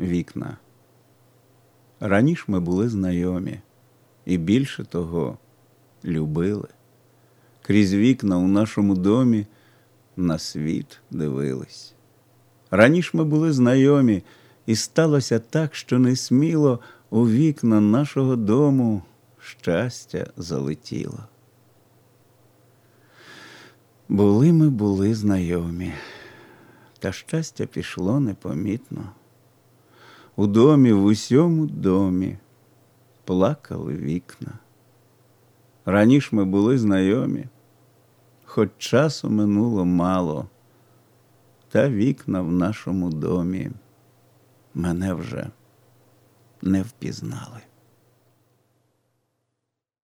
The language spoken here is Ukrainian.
вікна. Раніше ми були знайомі, і більше того любили. Крізь вікна у нашому домі на світ дивились. Раніше ми були знайомі, і сталося так, що несміло у вікна нашого дому щастя залетіло. Були ми були знайомі, та щастя пішло непомітно. У домі, в усьому домі плакали вікна. Раніше ми були знайомі, хоч часу минуло мало, та вікна в нашому домі мене вже не впізнали.